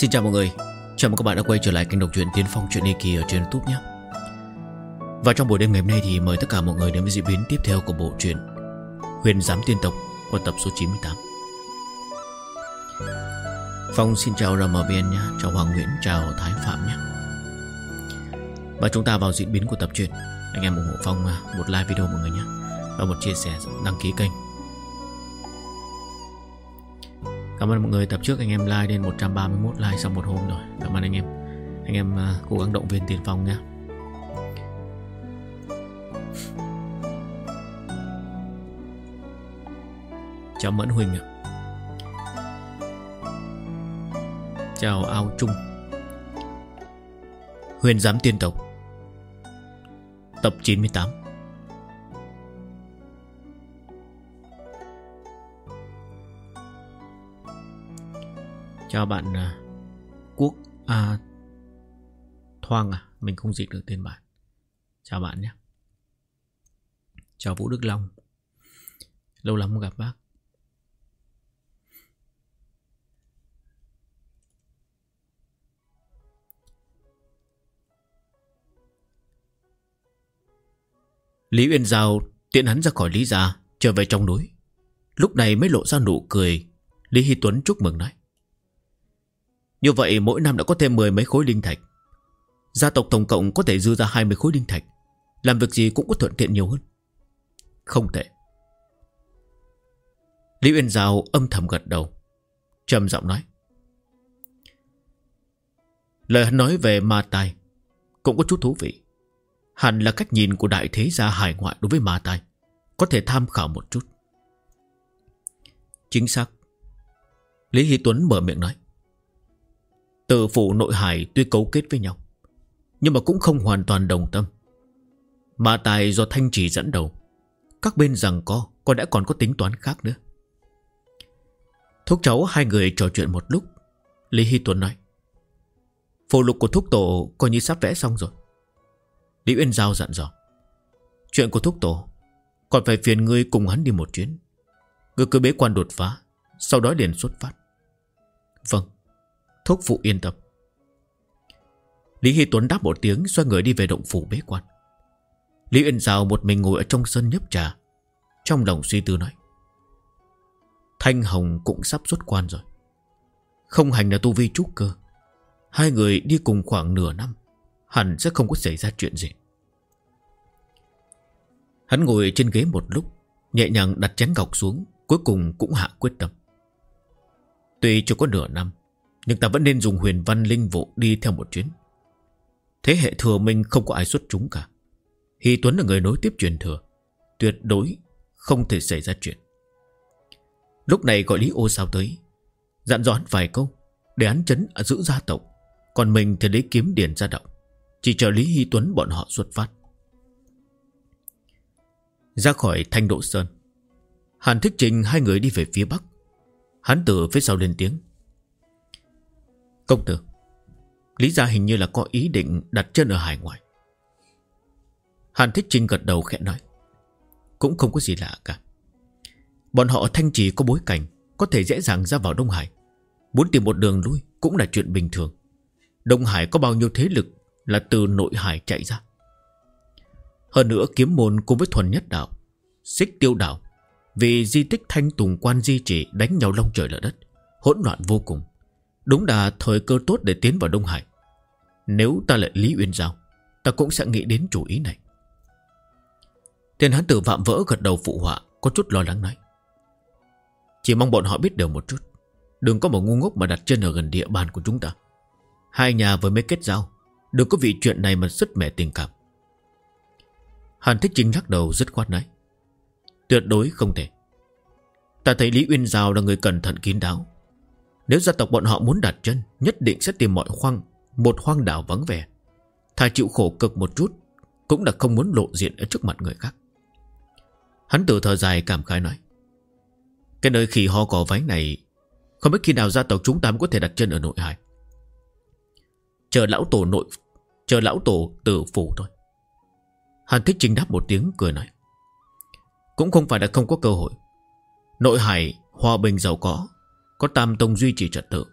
Xin chào mọi người. Chào mừng các bạn đã quay trở lại kênh đọc truyện Tiến Phong Chuyện Kỳ ở trên youtube nhé. Và trong buổi đêm ngày hôm nay thì mời tất cả mọi người đến với diễn biến tiếp theo của bộ truyện Huyền Giám Tiên Tộc qua tập số 98 Phong xin chào RMVN nhé. Chào Hoàng Nguyễn, chào Thái Phạm nhé. Và chúng ta vào diễn biến của tập truyện. Anh em ủng hộ Phong à, một like video mọi người nhé. Và một chia sẻ đăng ký kênh. Cảm ơn mọi người tập trước anh em like lên 131 like sau một hôm rồi. Cảm ơn anh em. Anh em uh, cố gắng động viên tiền phong nha Chào Mẫn Huỳnh ạ. Chào Ao Trung. Huyền Giám Tiên Tộc. Tập 98 Chào bạn à, Quốc à, Thoang à? Mình không dịch được tên bạn. Chào bạn nhé. Chào Vũ Đức Long. Lâu lắm không gặp bác. Lý Uyên Giao tiện hắn ra khỏi Lý Gia Trở về trong núi. Lúc này mới lộ ra nụ cười. Lý Hy Tuấn chúc mừng nói như vậy mỗi năm đã có thêm mười mấy khối linh thạch. Gia tộc tổng cộng có thể dư ra 20 khối linh thạch. Làm việc gì cũng có thuận tiện nhiều hơn. Không tệ. Lý Uyên Giao âm thầm gật đầu, trầm giọng nói. Lời hắn nói về ma tai Cũng có chút thú vị. Hẳn là cách nhìn của đại thế gia hải ngoại đối với ma tai Có thể tham khảo một chút. Chính xác. Lý Hy Tuấn mở miệng nói. Tự phụ nội hải tuy cấu kết với nhau, Nhưng mà cũng không hoàn toàn đồng tâm. Mà tài do thanh trì dẫn đầu, Các bên rằng co, Có đã còn có tính toán khác nữa. Thúc cháu hai người trò chuyện một lúc, Lý Hy Tuấn nói, Phụ lục của thúc tổ coi như sắp vẽ xong rồi. Lý Uyên Giao dặn dò, Chuyện của thúc tổ, Còn phải phiền ngươi cùng hắn đi một chuyến. Ngươi cứ bế quan đột phá, Sau đó liền xuất phát. Vâng. Thúc phụ yên tâm. Lý Hy Tuấn đáp một tiếng, Xoay người đi về động phủ bế quan. Lý Uyên Giao một mình ngồi ở trong sân nhấp trà, Trong lòng suy tư nói, Thanh Hồng cũng sắp xuất quan rồi. Không hành là tu vi trúc cơ. Hai người đi cùng khoảng nửa năm, Hẳn sẽ không có xảy ra chuyện gì. Hắn ngồi trên ghế một lúc, Nhẹ nhàng đặt chén ngọc xuống, Cuối cùng cũng hạ quyết tâm. Tuy chưa có nửa năm nhưng ta vẫn nên dùng huyền văn linh vụ đi theo một chuyến. Thế hệ thừa minh không có ai xuất chúng cả. Hy Tuấn là người nối tiếp truyền thừa. Tuyệt đối không thể xảy ra chuyện. Lúc này gọi Lý ô sao tới, Dặn dò hắn vài câu, Để hắn chấn giữ gia tộc. Còn mình thì lấy kiếm điền ra động, Chỉ chờ Lý Hy Tuấn bọn họ xuất phát. Ra khỏi thanh độ sơn, Hàn Thích Trình hai người đi về phía bắc. Hắn từ phía sau lên tiếng. Công tử Lý gia hình như là có ý định đặt chân ở hải ngoại. Hàn Thích Trinh gật đầu khẽ nói. Cũng không có gì lạ cả. Bọn họ thanh trì có bối cảnh, Có thể dễ dàng ra vào Đông Hải. Muốn tìm một đường lui cũng là chuyện bình thường. Đông Hải có bao nhiêu thế lực Là từ nội hải chạy ra. Hơn nữa kiếm môn cùng với thuần nhất đạo, Xích tiêu đạo, Vì di tích thanh tùng quan di chỉ Đánh nhau long trời lở đất, Hỗn loạn vô cùng. Đúng là thời cơ tốt để tiến vào Đông Hải. Nếu ta lại Lý Uyên Giao, Ta cũng sẽ nghĩ đến chủ ý này. Tiền Hán tử vạm vỡ gật đầu phụ họa, Có chút lo lắng nói. Chỉ mong bọn họ biết đều một chút. Đừng có một ngu ngốc mà đặt chân ở gần địa bàn của chúng ta. Hai nhà vừa mới kết giao, Đừng có vì chuyện này mà sứt mẻ tình cảm. Hàn Thích Trinh lắc đầu rất khoát nói. Tuyệt đối không thể. Ta thấy Lý Uyên Giao là người cẩn thận kín đáo nếu gia tộc bọn họ muốn đặt chân, Nhất định sẽ tìm mọi khoang, Một hoang đảo vắng vẻ. Thà chịu khổ cực một chút, Cũng là không muốn lộ diện ở trước mặt người khác. Hắn tự thở dài cảm khái nói, Cái nơi khỉ ho cỏ váy này, Không biết khi nào gia tộc chúng ta mới có thể đặt chân ở nội hải. Chờ lão tổ nội, Chờ lão tổ tử phủ thôi. Hàn thích chính đáp một tiếng, cười nói, Cũng không phải là không có cơ hội. Nội hải hòa bình giàu có có tam tông duy trì trật tự.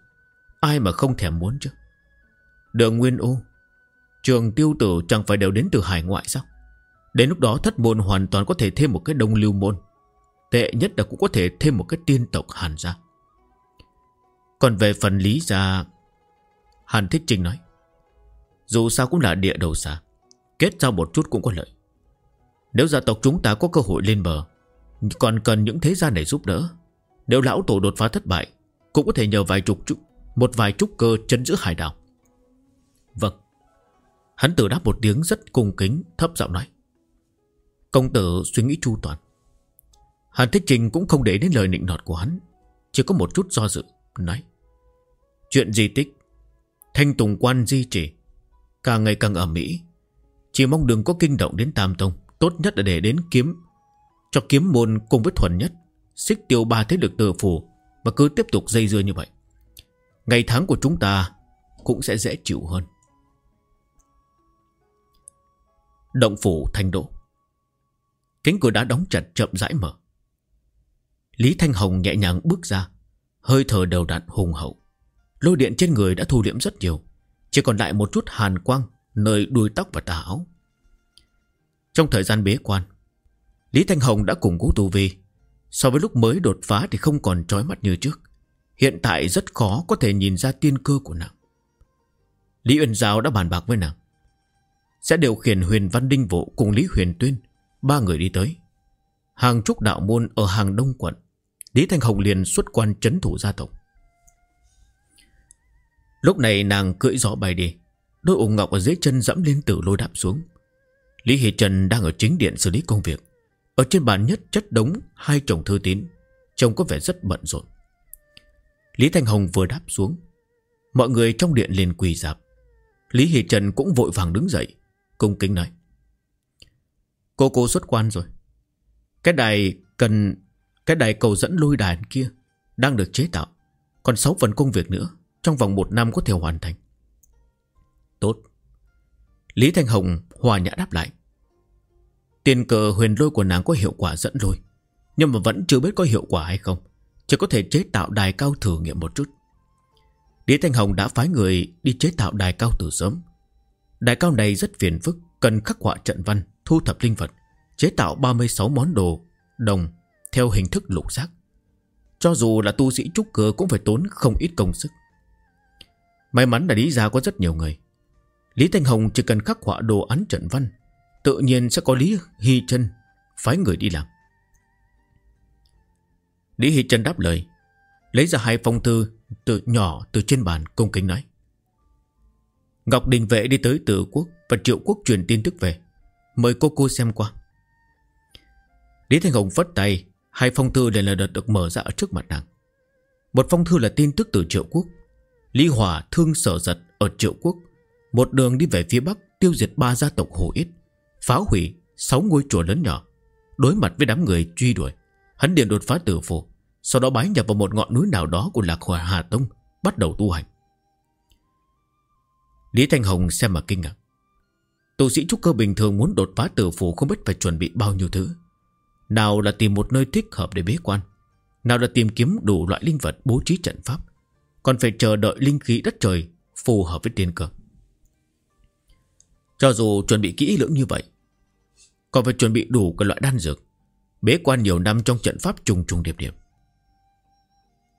Ai mà không thèm muốn chứ? Đường Nguyên U, Trường tiêu tử chẳng phải đều đến từ hải ngoại sao? Đến lúc đó thất môn hoàn toàn có thể thêm một cái đông lưu môn. Tệ nhất là cũng có thể thêm một cái tiên tộc Hàn gia. Còn về phần lý gia, Hàn Thích Trinh nói, Dù sao cũng là địa đầu xa, Kết giao một chút cũng có lợi. Nếu gia tộc chúng ta có cơ hội lên bờ, Còn cần những thế gia này giúp đỡ, Nếu lão tổ đột phá thất bại cũng có thể nhờ vài chục Một vài trúc cơ chấn giữ hải đảo. Vâng. Hắn tử đáp một tiếng rất cung kính, Thấp giọng nói. Công tử suy nghĩ chu toàn. Hàn Thích Trình cũng không để đến lời nịnh nọt của hắn. Chỉ có một chút do dự, Nói. Chuyện di tích. Thanh Tùng Quan di trì. Càng ngày càng ở Mỹ. Chỉ mong đừng có kinh động đến Tam Tông. Tốt nhất là để đến kiếm. Cho kiếm môn cùng với thuần nhất. Xích tiêu ba thế lực từ phủ và cứ tiếp tục dây dưa như vậy, Ngày tháng của chúng ta Cũng sẽ dễ chịu hơn. Động phủ thanh độ Cánh cửa đã đóng chặt chậm rãi mở. Lý Thanh Hồng nhẹ nhàng bước ra, Hơi thở đều đặn hùng hậu. Lôi điện trên người đã thu liễm rất nhiều, Chỉ còn lại một chút hàn quang Nơi đuôi tóc và tà áo. Trong thời gian bế quan, Lý Thanh Hồng đã củng cố tu vi So với lúc mới đột phá thì không còn trói mắt như trước. Hiện tại rất khó có thể nhìn ra tiên cơ của nàng. Lý Uyên Giao đã bàn bạc với nàng. Sẽ điều khiển huyền văn đinh vũ cùng Lý Huyền Tuyên, Ba người đi tới. Hàng trúc đạo môn ở hàng đông quận, Lý Thanh Hồng liền xuất quan chấn thủ gia tộc. Lúc này nàng cưỡi gió bay đi, Đôi ủng ngọc ở dưới chân dẫm lên tử lôi đạp xuống. Lý Hỷ Trần đang ở chính điện xử lý công việc. Ở trên bàn nhất chất đống Hai chồng thư tín Trông có vẻ rất bận rộn. Lý Thanh Hồng vừa đáp xuống. Mọi người trong điện liền quỳ dạp. Lý Hỷ Trần cũng vội vàng đứng dậy, Cung kính nói. Cô cô xuất quan rồi. Cái đài cần, Cái đài cầu dẫn lôi đàn kia Đang được chế tạo. Còn 6 phần công việc nữa, Trong vòng một năm có thể hoàn thành. Tốt. Lý Thanh Hồng hòa nhã đáp lại. Tiền cờ huyền lôi của nàng có hiệu quả dẫn lôi, Nhưng mà vẫn chưa biết có hiệu quả hay không. Chỉ có thể chế tạo đài cao thử nghiệm một chút. Lý Thanh Hồng đã phái người đi chế tạo đài cao từ sớm. Đài cao này rất phiền phức, Cần khắc họa trận văn, Thu thập linh vật, Chế tạo 36 món đồ, Đồng, Theo hình thức lục giác Cho dù là tu sĩ trúc cơ Cũng phải tốn không ít công sức. May mắn là Lý Gia có rất nhiều người. Lý Thanh Hồng chỉ cần khắc họa đồ án trận văn Tự nhiên sẽ có Lý Hy chân Phái người đi làm. Lý Hy chân đáp lời, Lấy ra hai phong thư từ nhỏ từ trên bàn cung kính nói. Ngọc Đình Vệ đi tới Tử Quốc Và Triệu Quốc truyền tin tức về. Mời cô cô xem qua. Lý Thanh Hồng vất tay, Hai phong thư liền là đợt được mở ra ở trước mặt nàng. Một phong thư là tin tức từ Triệu Quốc. Lý Hòa thương sở giật ở Triệu Quốc. Một đường đi về phía Bắc Tiêu diệt ba gia tộc Hồ Ít Phá hủy sáu ngôi chùa lớn nhỏ, Đối mặt với đám người truy đuổi, Hắn liền đột phá tử phủ Sau đó bái nhập vào một ngọn núi nào đó của Lạc Hòa Hà Tông, Bắt đầu tu hành. Lý Thanh Hồng xem mà kinh ngạc. Tu sĩ trúc cơ bình thường muốn đột phá tử phủ Không biết phải chuẩn bị bao nhiêu thứ. Nào là tìm một nơi thích hợp để bế quan, Nào là tìm kiếm đủ loại linh vật bố trí trận pháp, Còn phải chờ đợi linh khí đất trời Phù hợp với tiên cơ. Cho dù chuẩn bị kỹ lưỡng như vậy còn phải chuẩn bị đủ các loại đan dược. Bế quan nhiều năm trong trận pháp trùng trùng điệp điệp.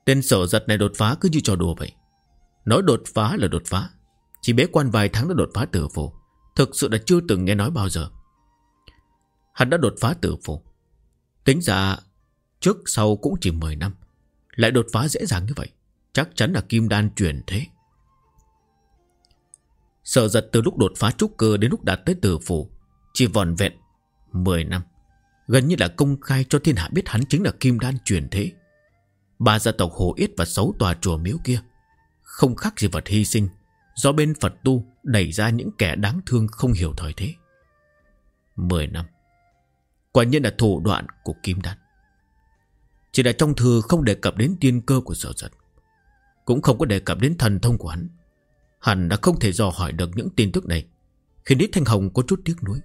Tên sở giật này đột phá cứ như trò đùa vậy. Nói đột phá là đột phá. Chỉ bế quan vài tháng đã đột phá tử phủ Thực sự đã chưa từng nghe nói bao giờ. Hắn đã đột phá tử phủ Tính ra, Trước sau cũng chỉ 10 năm. Lại đột phá dễ dàng như vậy. Chắc chắn là kim đan truyền thế. Sở giật từ lúc đột phá trúc cơ Đến lúc đạt tới tử phủ Chỉ vòn vẹn 10 năm, Gần như là công khai cho thiên hạ biết hắn chính là kim đan truyền thế. Ba gia tộc Hồ Yết và sáu tòa chùa miếu kia, Không khác gì vật hy sinh, Do bên Phật tu đẩy ra những kẻ đáng thương không hiểu thời thế. Mười năm, Quả nhiên là thủ đoạn của Kim Đan. Chỉ là trong thư không đề cập đến tiên cơ của sở giật Cũng không có đề cập đến thần thông của hắn. Hắn đã không thể dò hỏi được những tin tức này, Khiến Lý Thanh Hồng có chút tiếc nuối.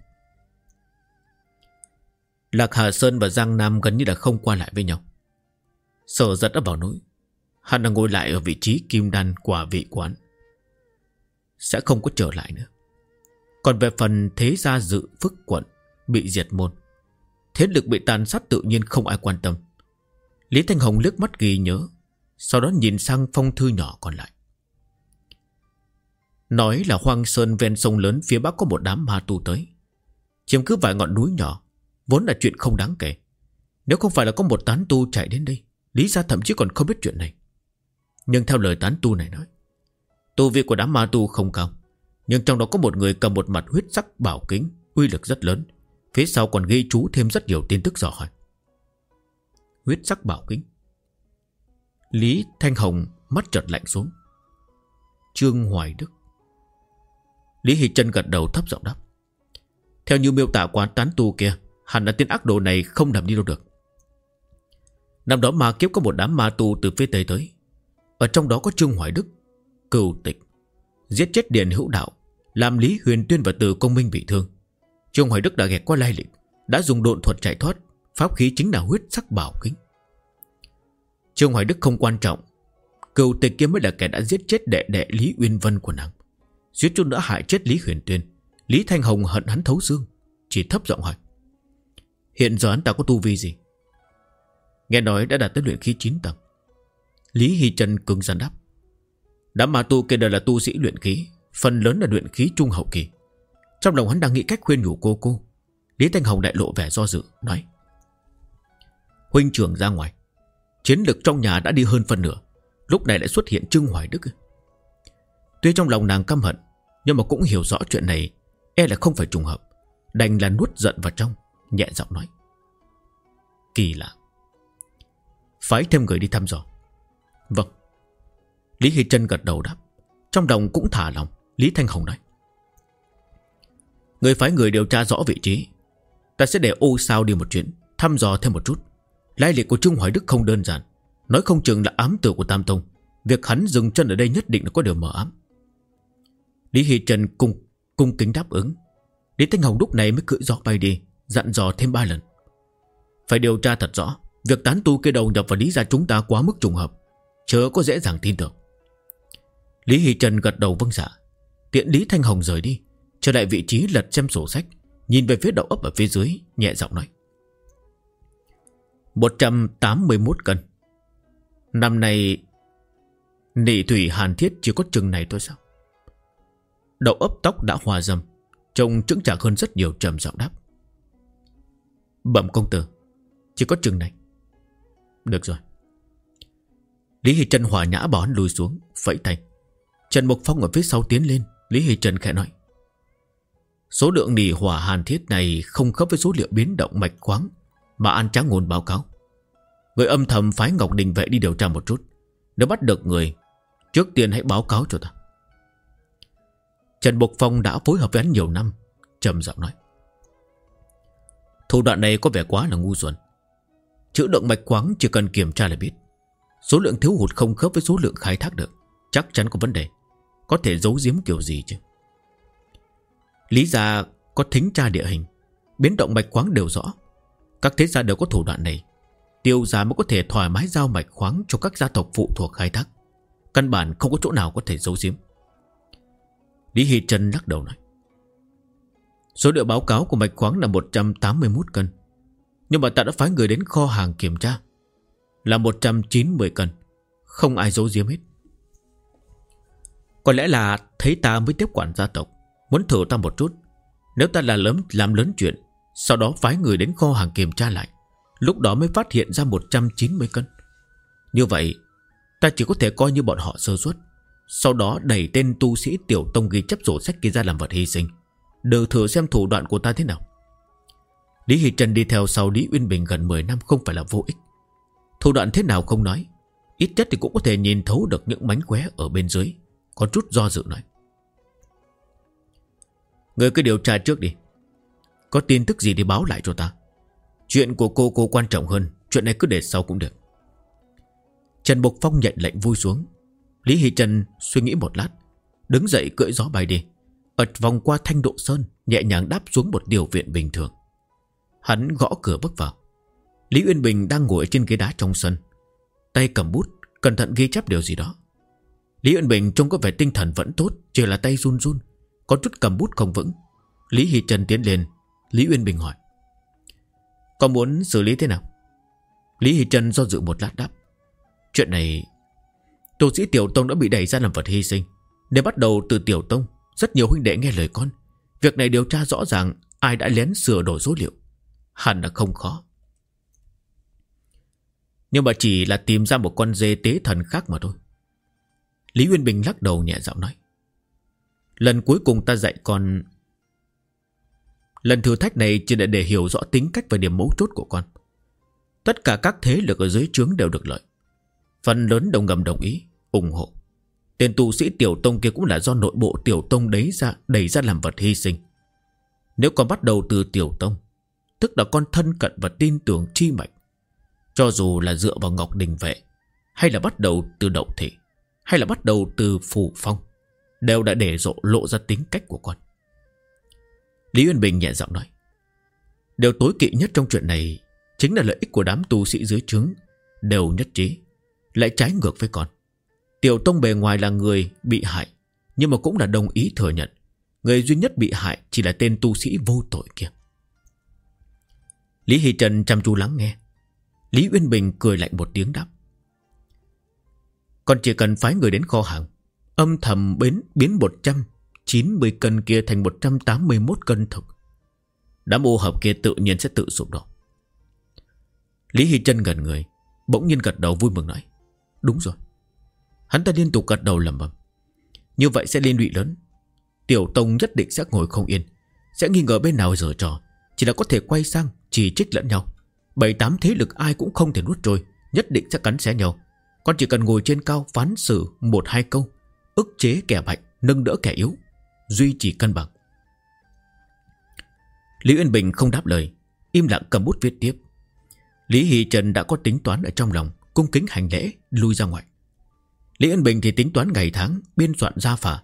Lạc Hà Sơn và Giang Nam gần như là không qua lại với nhau. Sở giật đã vào núi. Hắn đang ngồi lại ở vị trí kim đan quả vị quán. Sẽ không có trở lại nữa. Còn về phần thế gia dự phức quận, Bị diệt môn, Thế lực bị tàn sát tự nhiên không ai quan tâm. Lý Thanh Hồng liếc mắt ghi nhớ, Sau đó nhìn sang phong thư nhỏ còn lại. Nói là hoang sơn ven sông lớn phía bắc có một đám ma tu tới. Chiếm cứ vài ngọn núi nhỏ Vốn là chuyện không đáng kể. Nếu không phải là có một tán tu chạy đến đây, Lý ra thậm chí còn không biết chuyện này. Nhưng theo lời tán tu này nói, Tu vi của đám ma tu không cao, Nhưng trong đó có một người cầm một mặt huyết sắc bảo kính, Uy lực rất lớn, Phía sau còn ghi chú thêm rất nhiều tin tức dò hỏi. Huyết sắc bảo kính. Lý Thanh Hồng mắt chợt lạnh xuống. Trương Hoài Đức. Lý Hy chân gật đầu thấp giọng đáp. Theo như miêu tả quán tán tu kia Hẳn là tên ác đồ này không nằm đi đâu được. Năm đó ma kiếp có một đám ma tu từ phía Tây tới. Ở trong đó có Trương Hoài Đức cựu tịch, Giết chết Điền Hữu Đạo Làm Lý Huyền Tuyên và Từ Công Minh bị thương. Trương Hoài Đức đã ghẹt qua lai lịch, Đã dùng độn thuật chạy thoát, Pháp khí chính là huyết sắc bảo kính. Trương Hoài Đức không quan trọng cựu tịch kia mới là kẻ đã giết chết đệ đệ Lý Uyên Vân của nàng, Suýt chút nữa hại chết Lý Huyền Tuyên. Lý Thanh Hồng hận hắn thấu xương, Chỉ thấp giọng hỏi Hiện giờ hắn ta có tu vi gì? Nghe nói đã đạt tới luyện khí 9 tầng. Lý Hy Trân cứng rắn đáp. Đám ma tu kia đều là tu sĩ luyện khí, Phần lớn là luyện khí trung hậu kỳ. Trong lòng hắn đang nghĩ cách khuyên nhủ cô cô, Lý Thanh Hồng đại lộ vẻ do dự, Nói. Huynh trưởng ra ngoài, Chiến lực trong nhà đã đi hơn phần nửa, Lúc này lại xuất hiện Trương Hoài Đức. Tuy trong lòng nàng căm hận, Nhưng mà cũng hiểu rõ chuyện này E là không phải trùng hợp, Đành là nuốt giận vào trong. Nhẹ giọng nói. Kỳ lạ. Phải thêm người đi thăm dò. Vâng. Lý Hy Trân gật đầu đáp. Trong đồng cũng thả lòng, Lý Thanh Hồng nói. Người phái người điều tra rõ vị trí. Ta sẽ để ô sao đi một chuyến, Thăm dò thêm một chút. Lai lịch của Trung Hoài Đức không đơn giản. Nói không chừng là ám tử của Tam Tông. Việc hắn dừng chân ở đây nhất định là có điều mở ám. Lý Hy Trần cung cung kính đáp ứng. Lý Thanh Hồng lúc này mới cưỡi gió bay đi. Dặn dò thêm ba lần. Phải điều tra thật rõ, Việc tán tu kia đầu nhập vào lý gia chúng ta quá mức trùng hợp, Chớ có dễ dàng tin tưởng. Lý Hy Trần gật đầu vâng dạ. Tiện Lý Thanh Hồng rời đi, Trở lại vị trí lật xem sổ sách, Nhìn về phía đầu ấp ở phía dưới, Nhẹ giọng nói. 181 cân. Năm nay, Nị thủy hàn thiết chỉ có chừng này thôi sao? Đậu ấp tóc đã hòa dầm, Trông trứng chạc hơn rất nhiều, trầm giọng đáp. Bẩm công tử, Chỉ có chừng này. Được rồi. Lý Hy trần hòa nhã bỏ hắn lùi xuống Phẫy tay. Trần Mộc Phong ở phía sau tiến lên, Lý Hy trần khẽ nói. Số lượng nỉ hỏa hàn thiết này Không khớp với số liệu biến động mạch khoáng Mà An Tráng Ngôn báo cáo. Người âm thầm phái Ngọc Đình Vệ đi điều tra một chút. Nếu bắt được người, Trước tiên hãy báo cáo cho ta. Trần Bộc Phong đã phối hợp với hắn nhiều năm, trầm giọng nói. Thủ đoạn này có vẻ quá là ngu xuẩn. Chữ động mạch khoáng chỉ cần kiểm tra là biết. Số lượng thiếu hụt không khớp với số lượng khai thác được, Chắc chắn có vấn đề. Có thể giấu giếm kiểu gì chứ? Lý gia có thính tra địa hình, Biến động mạch khoáng đều rõ. Các thế gia đều có thủ đoạn này. Tiêu gia mới có thể thoải mái giao mạch khoáng Cho các gia tộc phụ thuộc khai thác. Căn bản không có chỗ nào có thể giấu giếm. Lý Hy Trân lắc đầu nói. Số liệu báo cáo của mạch khoáng là 181 cân. Nhưng mà ta đã phái người đến kho hàng kiểm tra. Là 190 cân. Không ai giấu giếm hết. Có lẽ là thấy ta mới tiếp quản gia tộc. Muốn thử ta một chút. Nếu ta là lớn, làm lớn chuyện, Sau đó phái người đến kho hàng kiểm tra lại, Lúc đó mới phát hiện ra 190 cân. Như vậy, Ta chỉ có thể coi như bọn họ sơ suất. Sau đó đẩy tên tu sĩ tiểu tông ghi chấp sổ sách kia ra làm vật hy sinh. Đờ thử xem thủ đoạn của ta thế nào. Lý Hy Trần đi theo sau Lý Uyên Bình gần 10 năm không phải là vô ích. Thủ đoạn thế nào không nói, Ít nhất thì cũng có thể nhìn thấu được những mánh khóe ở bên dưới, Có chút do dự nói. Người cứ điều tra trước đi. Có tin tức gì thì báo lại cho ta. Chuyện của cô cô quan trọng hơn, Chuyện này cứ để sau cũng được. Trần Bộc Phong nhận lệnh vui xuống. Lý Hy Trần suy nghĩ một lát, Đứng dậy cưỡi gió bay đi ật vòng qua thanh độ sơn, Nhẹ nhàng đáp xuống một điều viện bình thường. Hắn gõ cửa bước vào. Lý Uyên Bình đang ngồi trên ghế đá trong sân. Tay cầm bút, Cẩn thận ghi chép điều gì đó. Lý Uyên Bình trông có vẻ tinh thần vẫn tốt, Chỉ là tay run run, Có chút cầm bút không vững. Lý Hy Trần tiến lên. Lý Uyên Bình hỏi. Có muốn xử lý thế nào? Lý Hy Trần do dự một lát đáp. Chuyện này, Tô sĩ Tiểu Tông đã bị đẩy ra làm vật hy sinh. Nếu bắt đầu từ Tiểu Tông rất nhiều huynh đệ nghe lời con. Việc này điều tra rõ ràng, Ai đã lén sửa đổi số liệu. Hẳn là không khó. Nhưng mà chỉ là tìm ra một con dê tế thần khác mà thôi. Lý Uyên Bình lắc đầu nhẹ giọng nói. Lần cuối cùng ta dạy con. Lần thử thách này chỉ để để hiểu rõ tính cách và điểm mấu chốt của con. Tất cả các thế lực ở dưới trướng đều được lợi. Phần lớn đồng ngầm đồng ý, ủng hộ. Tên tu sĩ tiểu tông kia cũng là do nội bộ tiểu tông đấy ra đẩy ra làm vật hy sinh. Nếu còn bắt đầu từ tiểu tông, tức là con thân cận và tin tưởng chi mạch, cho dù là dựa vào Ngọc Đình Vệ, hay là bắt đầu từ đậu thị, hay là bắt đầu từ phù phong, đều đã để rộ lộ ra tính cách của con. Lý Uyên Bình nhẹ giọng nói, điều tối kỵ nhất trong chuyện này chính là lợi ích của đám tu sĩ dưới trướng đều nhất trí, lại trái ngược với con. Tiểu Tông bề ngoài là người bị hại Nhưng mà cũng là đồng ý thừa nhận. Người duy nhất bị hại chỉ là tên tu sĩ vô tội kia. Lý Hy Trần chăm chú lắng nghe. Lý Uyên Bình cười lạnh một tiếng đáp. Còn chỉ cần phái người đến kho hàng Âm thầm biến, biến 190 cân kia thành 181 cân thực. Đám ô hợp kia tự nhiên sẽ tự sụp đổ. Lý Hy Trân gần người Bỗng nhiên gật đầu vui mừng nói Đúng rồi Hắn ta liên tục gật đầu lầm bầm Như vậy sẽ liên lụy lớn. Tiểu Tông nhất định sẽ ngồi không yên. Sẽ nghi ngờ bên nào giờ trò. Chỉ là có thể quay sang, chỉ trích lẫn nhau. Bảy, tám thế lực ai cũng không thể nuốt trôi. Nhất định sẽ cắn xé nhau. Con chỉ cần ngồi trên cao phán xử một hai câu. Ức chế kẻ mạnh Nâng đỡ kẻ yếu. Duy trì cân bằng. Lý Uyên Bình không đáp lời. Im lặng cầm bút viết tiếp. Lý hỷ Trần đã có tính toán ở trong lòng, Cung kính hành lễ, lui ra ngoài. Lý Ân Bình thì tính toán ngày tháng, Biên soạn ra phả.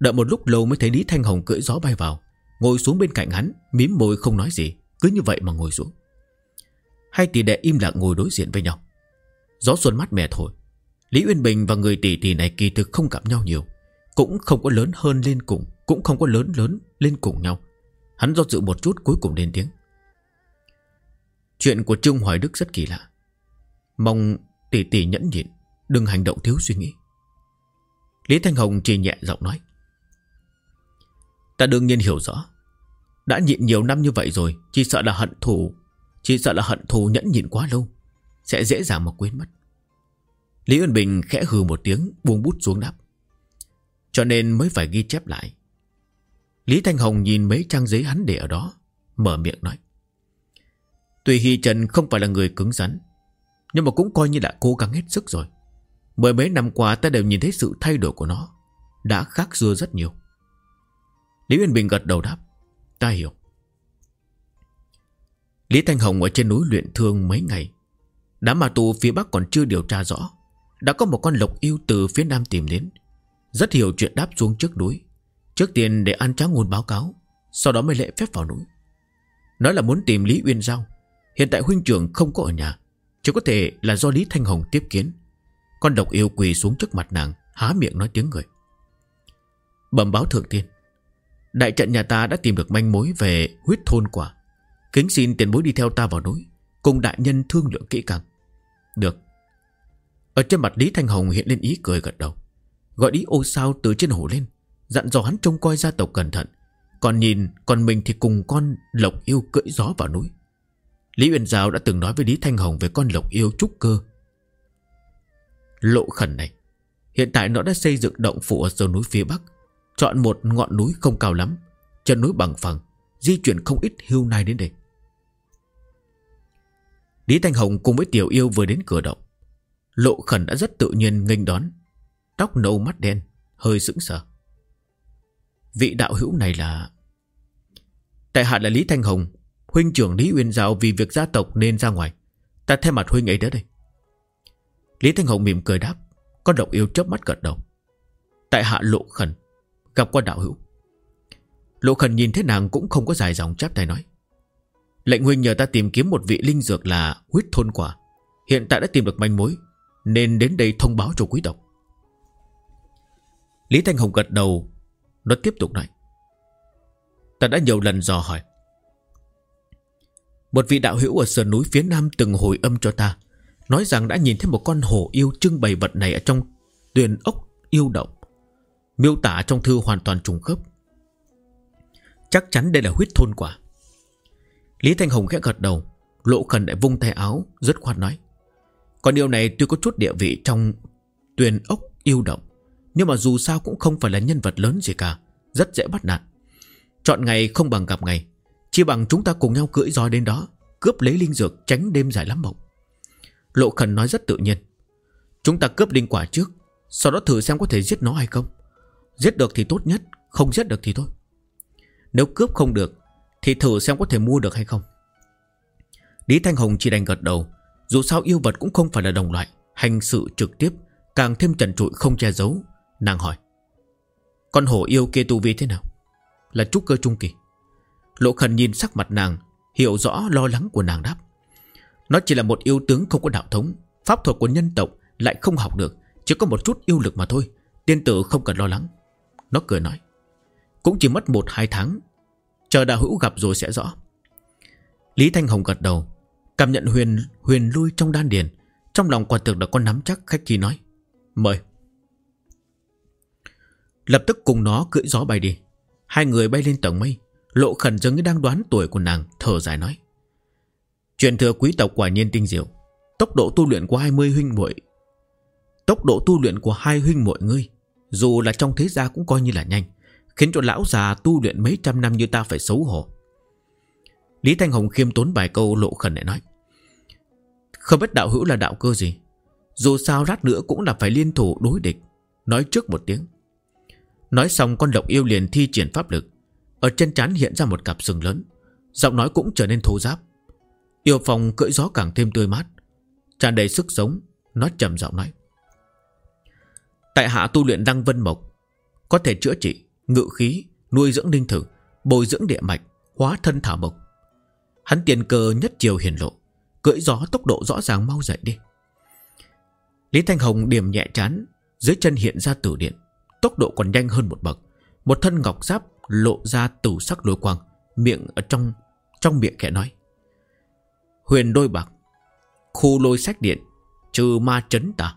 Đợi một lúc lâu mới thấy Lý Thanh Hồng cưỡi gió bay vào. Ngồi xuống bên cạnh hắn, Mím môi không nói gì, Cứ như vậy mà ngồi xuống. Hai tỷ đệ im lặng ngồi đối diện với nhau. Gió xuân mát mẻ thổi. Lý Uyên Bình và người tỷ tỷ này kỳ thực không gặp nhau nhiều. Cũng không có lớn hơn lên cùng, Cũng không có lớn lớn lên cùng nhau. Hắn do dự một chút cuối cùng lên tiếng. Chuyện của Trương Hoài Đức rất kỳ lạ. Mong tỷ tỷ nhẫn nhịn. Đừng hành động thiếu suy nghĩ. Lý Thanh Hồng chỉ nhẹ giọng nói. Ta đương nhiên hiểu rõ. Đã nhịn nhiều năm như vậy rồi, Chỉ sợ là hận thù, Chỉ sợ là hận thù nhẫn nhịn quá lâu, Sẽ dễ dàng mà quên mất. Lý Uyên Bình khẽ hừ một tiếng, Buông bút xuống đáp. Cho nên mới phải ghi chép lại. Lý Thanh Hồng nhìn mấy trang giấy hắn để ở đó, Mở miệng nói. Tuy Hy Trần không phải là người cứng rắn, Nhưng mà cũng coi như đã cố gắng hết sức rồi. Mười mấy năm qua ta đều nhìn thấy sự thay đổi của nó, Đã khác xưa rất nhiều. Lý Uyên Bình gật đầu đáp, Ta hiểu. Lý Thanh Hồng ở trên núi luyện thương mấy ngày, Đám ma tù phía Bắc còn chưa điều tra rõ, Đã có một con lộc yêu từ phía Nam tìm đến, Rất hiểu chuyện đáp xuống trước núi, Trước tiên để ăn tráng nguồn báo cáo, Sau đó mới lễ phép vào núi. Nói là muốn tìm Lý Uyên Giao, Hiện tại huynh trưởng không có ở nhà, Chỉ có thể là do Lý Thanh Hồng tiếp kiến con độc yêu quỳ xuống trước mặt nàng, Há miệng nói tiếng người. Bẩm báo thượng tiên, Đại trận nhà ta đã tìm được manh mối về huyết thôn quả. Kính xin tiền bối đi theo ta vào núi, Cùng đại nhân thương lượng kỹ càng. Được. Ở trên mặt Lý Thanh Hồng hiện lên ý cười gật đầu. Gọi đi ô sao từ trên hồ lên, Dặn dò hắn trông coi gia tộc cẩn thận. Còn nhìn, Còn mình thì cùng con lộc yêu cưỡi gió vào núi. Lý Uyên Giao đã từng nói với Lý Thanh Hồng Về con lộc yêu trúc cơ lộ khẩn này. Hiện tại nó đã xây dựng động phủ ở sườn núi phía Bắc. Chọn một ngọn núi không cao lắm. Chân núi bằng phẳng. Di chuyển không ít hưu nai đến đây. Lý Thanh Hồng cùng với Tiểu Yêu vừa đến cửa động. Lộ khẩn đã rất tự nhiên nghênh đón. Tóc nâu mắt đen, hơi sững sờ. Vị đạo hữu này là... Tại hạ là Lý Thanh Hồng, huynh trưởng Lý Uyên Giao vì việc gia tộc nên ra ngoài. Ta thay mặt huynh ấy đến đây. Lý Thanh Hồng mỉm cười đáp Con độc yêu chớp mắt gật đầu. Tại hạ lộ khẩn, Gặp qua đạo hữu. Lộ khẩn nhìn thấy nàng cũng không có dài dòng chắp tay nói. Lệnh huynh nhờ ta tìm kiếm một vị linh dược là huyết thôn quả. Hiện tại đã tìm được manh mối, Nên đến đây thông báo cho quý tộc. Lý Thanh Hồng gật đầu, Nó tiếp tục nói. Ta đã nhiều lần dò hỏi. Một vị đạo hữu ở sườn núi phía nam từng hồi âm cho ta. Nói rằng đã nhìn thấy một con hổ yêu trưng bày vật này ở trong tuyền ốc yêu động. Miêu tả trong thư hoàn toàn trùng khớp. Chắc chắn đây là huyết thôn quả. Lý Thanh Hồng khẽ gật đầu, Lộ khẩn lại vung tay áo Rất khoát nói Còn điều này tuy có chút địa vị trong Tuyền ốc yêu động, Nhưng mà dù sao cũng không phải là nhân vật lớn gì cả, Rất dễ bắt nạt. Chọn ngày không bằng gặp ngày, Chỉ bằng chúng ta cùng nhau cưỡi roi đến đó, Cướp lấy linh dược tránh đêm dài lắm mộng. Lộ khẩn nói rất tự nhiên. Chúng ta cướp đinh quả trước, Sau đó thử xem có thể giết nó hay không. Giết được thì tốt nhất, Không giết được thì thôi. Nếu cướp không được, Thì thử xem có thể mua được hay không. Lý Thanh Hồng chỉ đành gật đầu, Dù sao yêu vật cũng không phải là đồng loại, Hành sự trực tiếp, Càng thêm trần trụi không che giấu, Nàng hỏi. Con hổ yêu kia tu vi thế nào? Là trúc cơ trung kỳ. Lộ khẩn nhìn sắc mặt nàng, Hiểu rõ lo lắng của nàng đáp. Nó chỉ là một yêu tướng không có đạo thống. Pháp thuật của nhân tộc lại không học được, Chỉ có một chút yêu lực mà thôi. Tiên tử không cần lo lắng. Nó cười nói, Cũng chỉ mất một hai tháng, Chờ đạo hữu gặp rồi sẽ rõ. Lý Thanh Hồng gật đầu, Cảm nhận huyền huyền lui trong đan điền. Trong lòng quả thực đã có nắm chắc, khách khi nói, Mời. Lập tức cùng nó cưỡi gió bay đi. Hai người bay lên tầng mây, Lộ khẩn dường như đang đoán tuổi của nàng, Thở dài nói Chuyện thừa quý tộc quả nhiên tinh diệu. Tốc độ tu luyện của 20 huynh muội, Tốc độ tu luyện của hai huynh muội ngươi, Dù là trong thế gia cũng coi như là nhanh, Khiến cho lão già tu luyện mấy trăm năm như ta phải xấu hổ. Lý Thanh Hồng khiêm tốn vài câu lộ khẩn để nói, Không biết đạo hữu là đạo cơ gì? Dù sao rát nữa cũng là phải liên thủ đối địch. Nói trước một tiếng. Nói xong con lộc yêu liền thi triển pháp lực. Ở trên trán hiện ra một cặp sừng lớn, Giọng nói cũng trở nên thô giáp. Yêu phòng cưỡi gió càng thêm tươi mát tràn đầy sức sống Nó trầm giọng nói. Tại hạ tu luyện đăng vân mộc Có thể chữa trị, ngự khí Nuôi dưỡng linh thử, bồi dưỡng địa mạch Hóa thân thảo mộc. Hắn tiền cơ nhất chiều hiển lộ Cưỡi gió tốc độ rõ ràng mau dậy đi. Lý Thanh Hồng điểm nhẹ chán Dưới chân hiện ra tử điện Tốc độ còn nhanh hơn một bậc. Một thân ngọc giáp lộ ra tử sắc lôi quang Miệng ở trong Trong miệng kẻ nói. Huyền đôi bạc. Khu lôi sách điện. Trừ ma chấn ta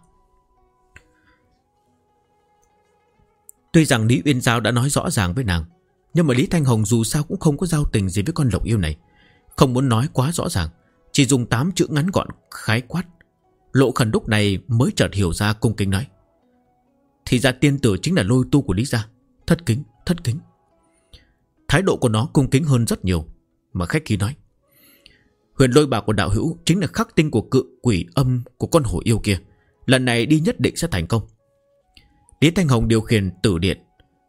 Tuy rằng Lý Uyên Giao đã nói rõ ràng với nàng Nhưng mà Lý Thanh Hồng dù sao cũng không có giao tình gì với con lộc yêu này. Không muốn nói quá rõ ràng Chỉ dùng 8 chữ ngắn gọn khái quát. Lộ khẩn đúc này mới chợt hiểu ra cung kính nói. Thì ra tiên tử chính là lôi tu của Lý Gia. Thất kính, thất kính. Thái độ của nó cung kính hơn rất nhiều Mà khách khí nói. Huyền lôi bà của đạo hữu Chính là khắc tinh của cự quỷ âm Của con hổ yêu kia. Lần này đi nhất định sẽ thành công. Lý Thanh Hồng điều khiển tử điện,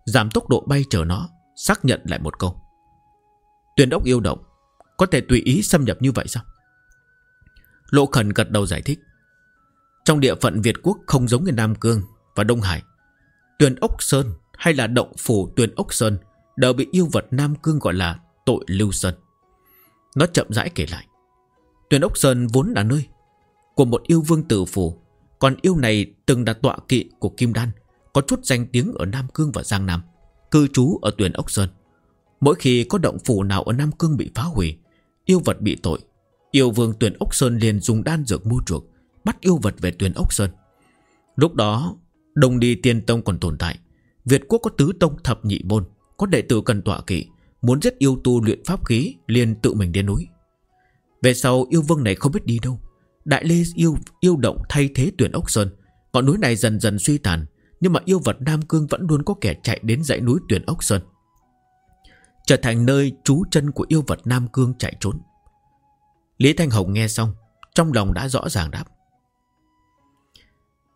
Giảm tốc độ bay chở nó, Xác nhận lại một câu. Tuyền đốc yêu động, Có thể tùy ý xâm nhập như vậy sao? Lộ khẩn gật đầu giải thích. Trong địa phận Việt Quốc không giống như Nam Cương Và Đông Hải Tuyền ốc sơn hay là động phủ tuyền ốc sơn Đều bị yêu vật Nam Cương gọi là tội lưu sơn. Nó chậm rãi kể lại. Tuyền ốc sơn vốn là nơi Của một yêu vương tử phủ Còn yêu này từng là tọa kỵ của Kim Đan có chút danh tiếng ở Nam Cương và Giang Nam, cư trú ở Tuyền Ốc Sơn. Mỗi khi có động phủ nào ở Nam Cương bị phá hủy, yêu vật bị tội, yêu vương Tuyền Ốc Sơn liền dùng đan dược mua chuộc, bắt yêu vật về Tuyền Ốc Sơn. Lúc đó, Đông Đi Tiên Tông còn tồn tại, Việt Quốc có tứ tông thập nhị môn, có đệ tử cần tọa kỵ, muốn giết yêu tu luyện pháp khí liền tự mình đến núi. Về sau yêu vương này không biết đi đâu, Đại Lê yêu yêu động thay thế tuyển Ốc Sơn, ngọn núi này dần dần suy tàn, nhưng mà yêu vật Nam Cương vẫn luôn có kẻ chạy đến dãy núi tuyển ốc sơn. Trở thành nơi trú chân của yêu vật Nam Cương chạy trốn. Lý Thanh Hồng nghe xong Trong lòng đã rõ ràng đáp.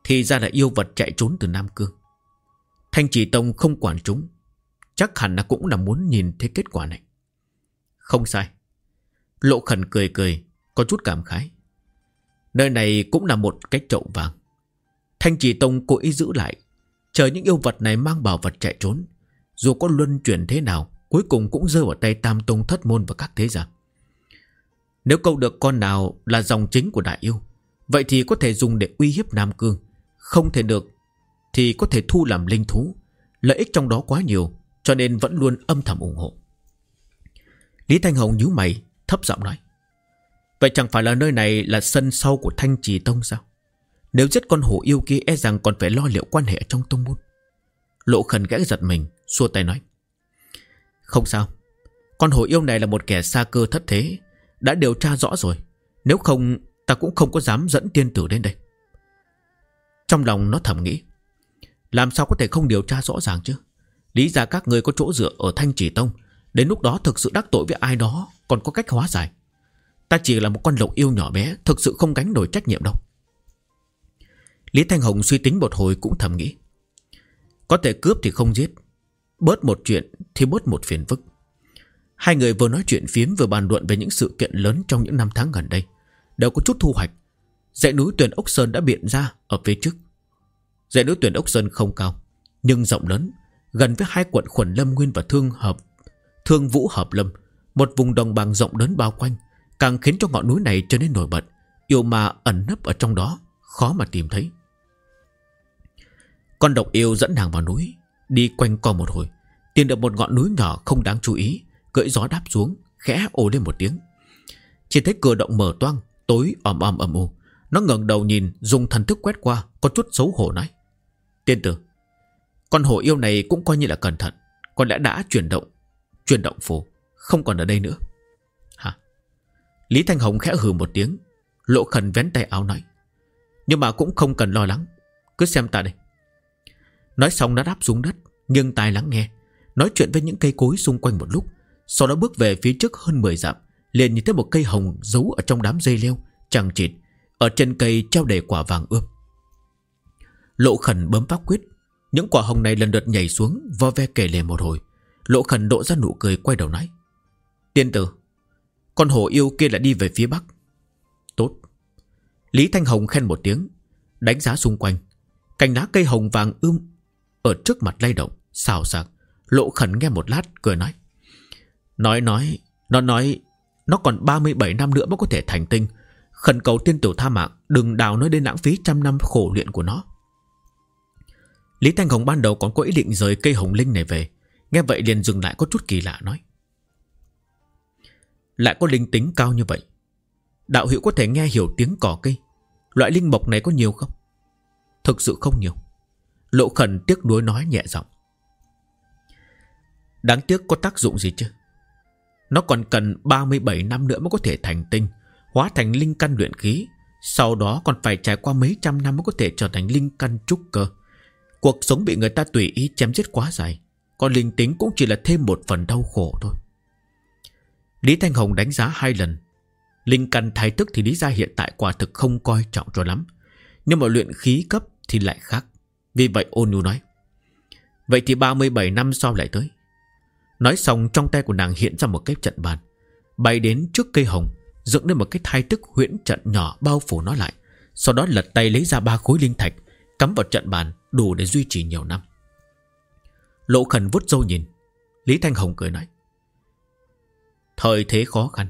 Thì ra là yêu vật chạy trốn từ Nam Cương. Thanh Chỉ Tông không quản chúng. Chắc hẳn là cũng là muốn nhìn thấy kết quả này. Không sai. Lộ khẩn cười cười, Có chút cảm khái. Nơi này cũng là một cái chậu vàng. Thanh trì Tông cố ý giữ lại, Chờ những yêu vật này mang bảo vật chạy trốn. Dù có luân chuyển thế nào, Cuối cùng cũng rơi vào tay Tam Tông Thất Môn và các thế gia. Nếu câu được con nào là dòng chính của đại yêu, Vậy thì có thể dùng để uy hiếp Nam Cương. Không thể được, Thì có thể thu làm linh thú. Lợi ích trong đó quá nhiều, Cho nên vẫn luôn âm thầm ủng hộ. Lý Thanh Hồng nhíu mày Thấp giọng nói. Vậy chẳng phải là nơi này là sân sau của Thanh Trì Tông sao? Nếu giết con hổ yêu kia E rằng còn phải lo liệu quan hệ trong tông môn. Lộ khẩn gã giật mình, Xua tay nói. Không sao. Con hổ yêu này là một kẻ xa cơ thất thế, Đã điều tra rõ rồi. Nếu không, ta cũng không có dám dẫn tiên tử đến đây. Trong lòng nó thầm nghĩ, Làm sao có thể không điều tra rõ ràng chứ? Lý ra các người có chỗ dựa ở Thanh Trì Tông, Đến lúc đó thực sự đắc tội với ai đó còn có cách hóa giải. Ta chỉ là một con lộc yêu nhỏ bé, Thực sự không gánh nổi trách nhiệm đâu. Lý Thanh Hồng suy tính một hồi cũng thầm nghĩ. Có thể cướp thì không giết, Bớt một chuyện thì bớt một phiền phức. Hai người vừa nói chuyện phiếm vừa bàn luận về những sự kiện lớn trong những năm tháng gần đây, Đều có chút thu hoạch. Dãy núi tuyển ốc sơn đã biện ra ở phía trước. Dãy núi tuyển ốc sơn không cao, Nhưng rộng lớn, Gần với hai quận khuẩn lâm nguyên và thương hợp, Thương vũ hợp lâm. Một vùng đồng bằng rộng lớn bao quanh, Càng khiến cho ngọn núi này trở nên nổi bật. Yêu ma ẩn nấp ở trong đó, Khó mà tìm thấy. Con độc yêu dẫn nàng vào núi, Đi quanh co một hồi, Tìm được một ngọn núi nhỏ không đáng chú ý, Cưỡi gió đáp xuống, Khẽ ồ lên một tiếng. Chỉ thấy cửa động mở toang, Tối ầm ầm ầm u Nó ngẩng đầu nhìn, Dùng thần thức quét qua, Có chút xấu hổ nói. Tiên tử, Con hổ yêu này cũng coi như là cẩn thận, Có lẽ đã chuyển động Chuyển động phù. Không còn ở đây nữa. Hả? Lý Thanh Hồng khẽ hừ một tiếng, Lộ khẩn vén tay áo nói. Nhưng mà cũng không cần lo lắng. Cứ xem ta đây. Nói xong nó đáp xuống đất Nhưng tai lắng nghe, Nói chuyện với những cây cối xung quanh một lúc, Sau đó bước về phía trước hơn 10 dặm, liền nhìn thấy một cây hồng giấu ở trong đám dây leo Chẳng chịt, Ở trên cây treo đầy quả vàng ươm. Lộ khẩn bấm pháp quyết, Những quả hồng này lần lượt nhảy xuống, Vo ve kể lề một hồi. Lộ khẩn độ ra nụ cười quay đầu nói. Tiên tử, Con hổ yêu kia lại đi về phía bắc. Tốt. Lý Thanh Hồng khen một tiếng, Đánh giá xung quanh. Cành lá cây hồng vàng ươm Ở trước mặt lay động, Xào xạc. Lộ khẩn nghe một lát, cười nói. Nói nói, Nó nói, Nó còn 37 năm nữa mới có thể thành tinh. Khẩn cầu tiên tử tha mạng, Đừng đào nó đến lãng phí trăm năm khổ luyện của nó. Lý Thanh Hồng ban đầu còn có ý định rời cây hồng linh này về. Nghe vậy liền dừng lại có chút kỳ lạ, nói. Lại có linh tính cao như vậy? Đạo hữu có thể nghe hiểu tiếng cỏ cây. Loại linh mộc này có nhiều không? Thực sự không nhiều. Lộ khẩn tiếc nuối nói nhẹ giọng. Đáng tiếc có tác dụng gì chứ? Nó còn cần 37 năm nữa mới có thể thành tinh, Hóa thành linh căn luyện khí. Sau đó còn phải trải qua mấy trăm năm mới có thể trở thành linh căn trúc cơ. Cuộc sống bị người ta tùy ý chém giết quá dài Còn linh tính cũng chỉ là thêm một phần đau khổ thôi. Lý Thanh Hồng đánh giá hai lần. Linh căn thái tức thì Lý gia hiện tại quả thực không coi trọng cho lắm. Nhưng mà luyện khí cấp thì lại khác. Vì vậy ôn nhu nói. Vậy thì 37 năm sau lại tới. Nói xong trong tay của nàng hiện ra một cái trận bàn. Bay đến trước cây hồng, Dựng lên một cái thai tức huyễn trận nhỏ bao phủ nó lại. Sau đó lật tay lấy ra ba khối linh thạch, Cắm vào trận bàn đủ để duy trì nhiều năm. Lộ khẩn vút dâu nhìn. Lý Thanh Hồng cười nói. Thời thế khó khăn.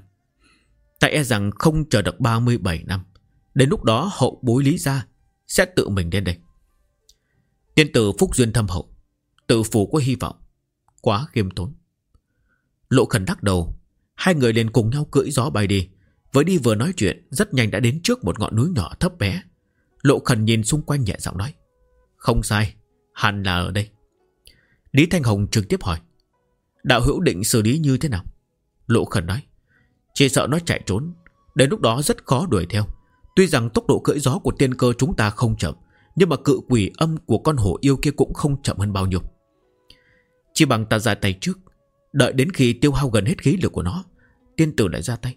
Tại e rằng không chờ được 37 năm, Đến lúc đó hậu bối lý ra Sẽ tự mình đến đây. Tiên tử Phúc Duyên thâm hậu, Tự phủ có hy vọng, Quá khiêm tốn. Lộ khẩn đắc đầu, Hai người liền cùng nhau cưỡi gió bay đi, Với đi vừa nói chuyện, Rất nhanh đã đến trước một ngọn núi nhỏ thấp bé. Lộ khẩn nhìn xung quanh nhẹ giọng nói, Không sai, Hẳn là ở đây. Lý Thanh Hồng trực tiếp hỏi, Đạo hữu định xử lý như thế nào? Lộ khẩn nói, Chỉ sợ nó chạy trốn, Đến lúc đó rất khó đuổi theo. Tuy rằng tốc độ cưỡi gió của tiên cơ chúng ta không chậm, Nhưng mà cự quỷ âm của con hổ yêu kia cũng không chậm hơn bao nhiêu. Chỉ bằng ta ra tay trước, Đợi đến khi tiêu hao gần hết khí lực của nó, Tiên tử lại ra tay.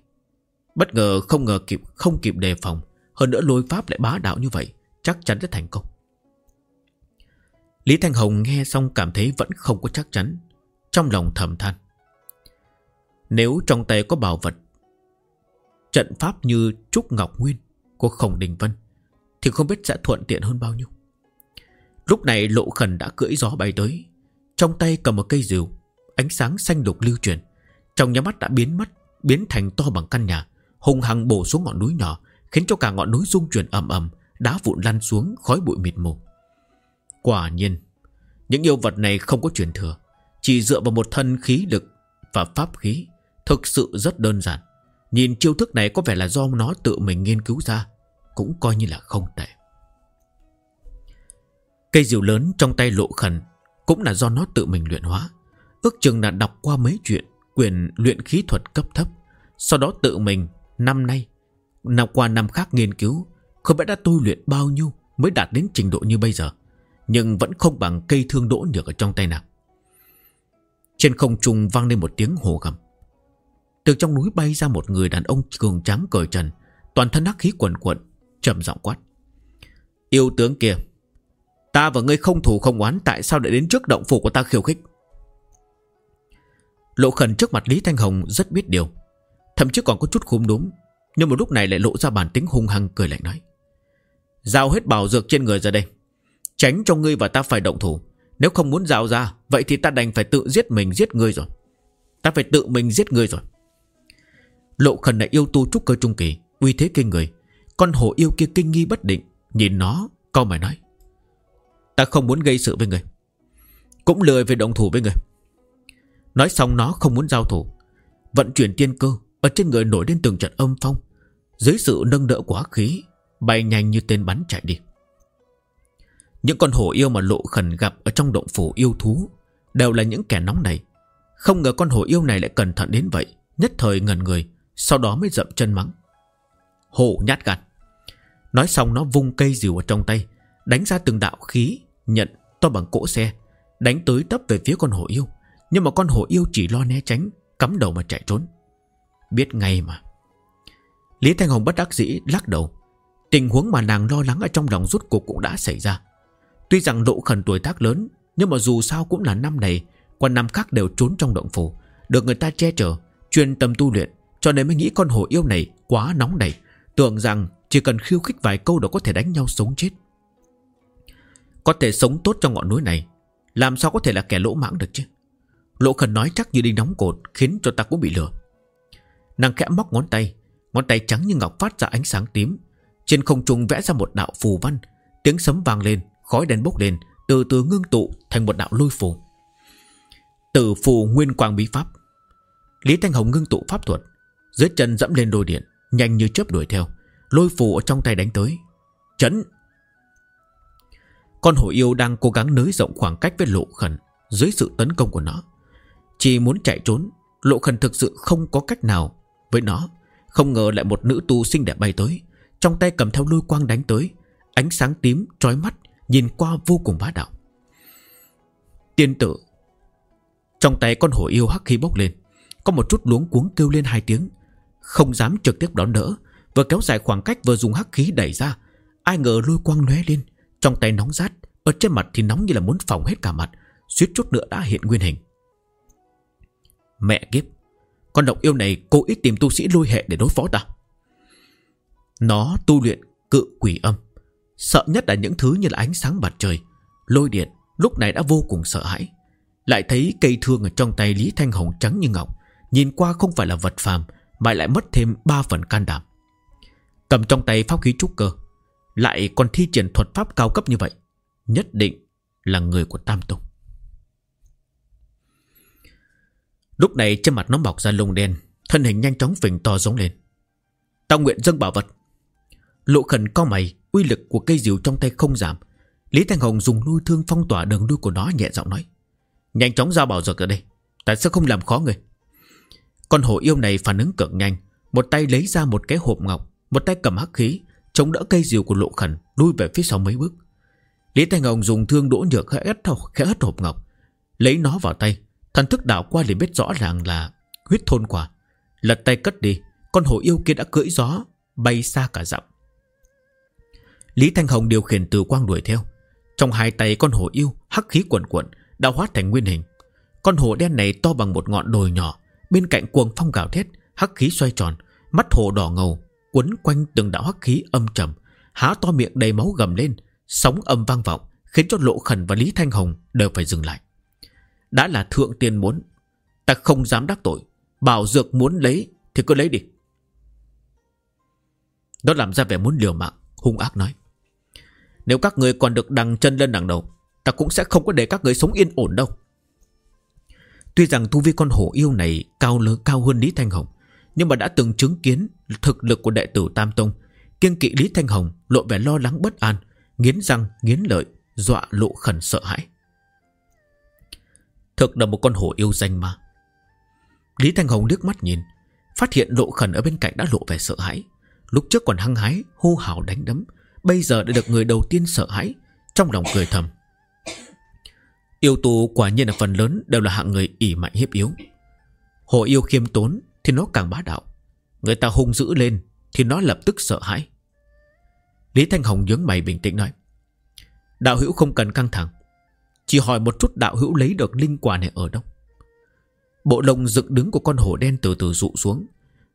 Bất ngờ không ngờ kịp, không kịp đề phòng, Hơn nữa lôi pháp lại bá đạo như vậy, Chắc chắn sẽ thành công. Lý Thanh Hồng nghe xong cảm thấy vẫn không có chắc chắn, Trong lòng thầm than. Nếu trong tay có bảo vật, Trận pháp như Trúc Ngọc Nguyên Của Khổng Đình Vân Thì không biết sẽ thuận tiện hơn bao nhiêu. Lúc này lộ khẩn đã cưỡi gió bay tới, Trong tay cầm một cây rìu, Ánh sáng xanh lục lưu truyền, Trong nhà mắt đã biến mất, Biến thành to bằng căn nhà, Hùng hằng bổ xuống ngọn núi nhỏ, Khiến cho cả ngọn núi rung chuyển ầm ầm, Đá vụn lăn xuống, khói bụi mịt mù. Quả nhiên, Những yêu vật này không có truyền thừa, Chỉ dựa vào một thân khí lực Và pháp khí Thực sự rất đơn giản. Nhìn chiêu thức này có vẻ là do nó tự mình nghiên cứu ra, Cũng coi như là không tệ. Cây diều lớn trong tay lộ khẩn Cũng là do nó tự mình luyện hóa. Ước chừng là đọc qua mấy chuyện, Quyền luyện khí thuật cấp thấp. Sau đó tự mình, năm nay, Năm qua năm khác nghiên cứu, Không biết đã tôi luyện bao nhiêu Mới đạt đến trình độ như bây giờ, Nhưng vẫn không bằng cây thương đỗ được ở trong tay nào Trên không trung vang lên một tiếng hồ gầm. Từ trong núi bay ra một người đàn ông cường trắng cởi trần, Toàn thân hắc khí quần quận, trầm giọng quát. Yêu tướng kia, Ta và ngươi không thủ không oán, Tại sao lại đến trước động phủ của ta khiêu khích? Lộ khẩn trước mặt Lý Thanh Hồng rất biết điều, Thậm chí còn có chút khúm đúng Nhưng một lúc này lại lộ ra bản tính hung hăng cười lạnh nói. Giao hết bảo dược trên người ra đây, Tránh cho ngươi và ta phải động thủ. Nếu không muốn giao ra, Vậy thì ta đành phải tự giết mình giết ngươi rồi. Ta phải tự mình giết ngươi rồi. Lộ khẩn là yêu tu trúc cơ trung kỳ, Uy thế kinh người. Con hổ yêu kia kinh nghi bất định, Nhìn nó câu mày nói. Ta không muốn gây sự với người, Cũng lười về động thủ với người. Nói xong nó không muốn giao thủ. Vận chuyển tiên cơ, Ở trên người nổi lên từng trận âm phong. Dưới sự nâng đỡ quá khí, Bay nhanh như tên bắn chạy đi. Những con hổ yêu mà lộ khẩn gặp Ở trong động phủ yêu thú Đều là những kẻ nóng này Không ngờ con hổ yêu này lại cẩn thận đến vậy, Nhất thời ngần người sau đó mới dậm chân mắng. Hổ nhát gan. Nói xong nó vung cây rìu ở trong tay, Đánh ra từng đạo khí, Nhận to bằng cỗ xe, Đánh tới tấp về phía con hổ yêu. Nhưng mà con hổ yêu chỉ lo né tránh, Cắm đầu mà chạy trốn. Biết ngay mà. Lý Thanh Hồng bất đắc dĩ lắc đầu. Tình huống mà nàng lo lắng ở trong lòng rút cuộc cũng đã xảy ra. Tuy rằng độ khẩn tuổi tác lớn, Nhưng mà dù sao cũng là năm này Còn năm khác đều trốn trong động phủ, Được người ta che chở, Chuyên tâm tu luyện. Cho nên mới nghĩ con hổ yêu này quá nóng nảy, Tưởng rằng chỉ cần khiêu khích vài câu đã có thể đánh nhau sống chết. Có thể sống tốt trong ngọn núi này, Làm sao có thể là kẻ lỗ mãng được chứ? Lỗ khẩn nói chắc như đi nóng cột, Khiến cho ta cũng bị lừa. Nàng khẽ móc ngón tay Ngón tay trắng như ngọc phát ra ánh sáng tím. Trên không trung vẽ ra một đạo phù văn, Tiếng sấm vang lên, Khói đen bốc lên, Từ từ ngưng tụ thành một đạo lôi phù. Tử phù nguyên quang bí pháp. Lý Thanh Hồng ngưng tụ pháp thuật dưới chân dẫm lên đôi điện, Nhanh như chớp đuổi theo. Lôi phù ở trong tay đánh tới. Chấn! Con hổ yêu đang cố gắng nới rộng khoảng cách với lộ khẩn Dưới sự tấn công của nó. Chỉ muốn chạy trốn, Lộ khẩn thực sự không có cách nào Với nó. Không ngờ lại một nữ tu xinh đẹp bay tới, Trong tay cầm theo lôi quang đánh tới. Ánh sáng tím trói mắt, Nhìn qua vô cùng bá đạo. Tiên tử! Trong tay con hổ yêu hắc khí bốc lên. Có một chút luống cuống kêu lên hai tiếng. Không dám trực tiếp đón đỡ, Vừa kéo dài khoảng cách vừa dùng hắc khí đẩy ra. Ai ngờ lôi quang lóe lên, Trong tay nóng rát, Ở trên mặt thì nóng như là muốn phòng hết cả mặt, Suýt chút nữa đã hiện nguyên hình. Mẹ kiếp, Con độc yêu này cố ý tìm tu sĩ lôi hệ để đối phó ta. Nó tu luyện cự quỷ âm, Sợ nhất là những thứ như là ánh sáng mặt trời, Lôi điện, Lúc này đã vô cùng sợ hãi. Lại thấy cây thương ở trong tay Lý Thanh Hồng trắng như ngọc, Nhìn qua không phải là vật phàm mà lại mất thêm ba phần can đảm. Cầm trong tay pháp khí trúc cơ, Lại còn thi triển thuật pháp cao cấp như vậy, Nhất định là người của Tam Tông. Lúc này trên mặt nó mọc ra lông đen, Thân hình nhanh chóng phình to giống lên. Tao nguyện dâng bảo vật. Lộ khẩn co mày, Uy lực của cây diều trong tay không giảm. Lý Thanh Hồng dùng nuôi thương phong tỏa đường đuôi của nó nhẹ giọng nói. Nhanh chóng ra bảo dược ở đây Tại sao không làm khó người. Con hổ yêu này phản ứng cực nhanh Một tay lấy ra một cái hộp ngọc một tay cầm hắc khí Chống đỡ cây diều của lộ khẩn Lui về phía sau mấy bước. Lý Thanh Hồng dùng thương đỗ nhược khẽ hất, khẽ hất hộp ngọc Lấy nó vào tay. Thần thức đảo qua liền biết rõ ràng là Huyết thôn quả. Lật tay cất đi Con hổ yêu kia đã cưỡi gió Bay xa cả dặm. Lý Thanh Hồng điều khiển từ quang đuổi theo. Trong hai tay con hổ yêu Hắc khí quẩn quẩn Đã hóa thành nguyên hình. Con hổ đen này to bằng một ngọn đồi nhỏ Bên cạnh cuồng phong gào thét Hắc khí xoay tròn Mắt hồ đỏ ngầu quấn quanh từng đạo hắc khí âm trầm, há to miệng đầy máu gầm lên, sóng âm vang vọng, khiến cho Lộ Khẩn và Lý Thanh Hồng đều phải dừng lại. Đã là thượng tiên muốn, ta không dám đắc tội, bảo dược muốn lấy thì cứ lấy đi. Nó làm ra vẻ muốn liều mạng Hung ác nói Nếu các người còn được đằng chân lên đằng đầu Ta cũng sẽ không có để các người sống yên ổn đâu Tuy rằng thu vi con hổ yêu này Cao lớn, cao hơn Lý Thanh Hồng, Nhưng mà đã từng chứng kiến Thực lực của đệ tử Tam Tông. Kiên kỵ Lý Thanh Hồng lộ vẻ lo lắng bất an, Nghiến răng, nghiến lợi, Dọa lộ khẩn sợ hãi. Thực là một con hổ yêu danh mà Lý Thanh Hồng nước mắt nhìn, Phát hiện lộ khẩn ở bên cạnh đã lộ vẻ sợ hãi. Lúc trước còn hăng hái, Hô hào đánh đấm, Bây giờ đã được người đầu tiên sợ hãi, Trong lòng cười thầm. Yêu tù quả nhiên là phần lớn Đều là hạng người ỉ mạnh hiếp yếu. Hồ yêu khiêm tốn Thì nó càng bá đạo. Người ta hung dữ lên Thì nó lập tức sợ hãi. Lý Thanh Hồng nhướng mày bình tĩnh nói, Đạo hữu không cần căng thẳng, Chỉ hỏi một chút đạo hữu lấy được linh quả này ở đâu. Bộ lông dựng đứng của con hổ đen từ từ rụ xuống,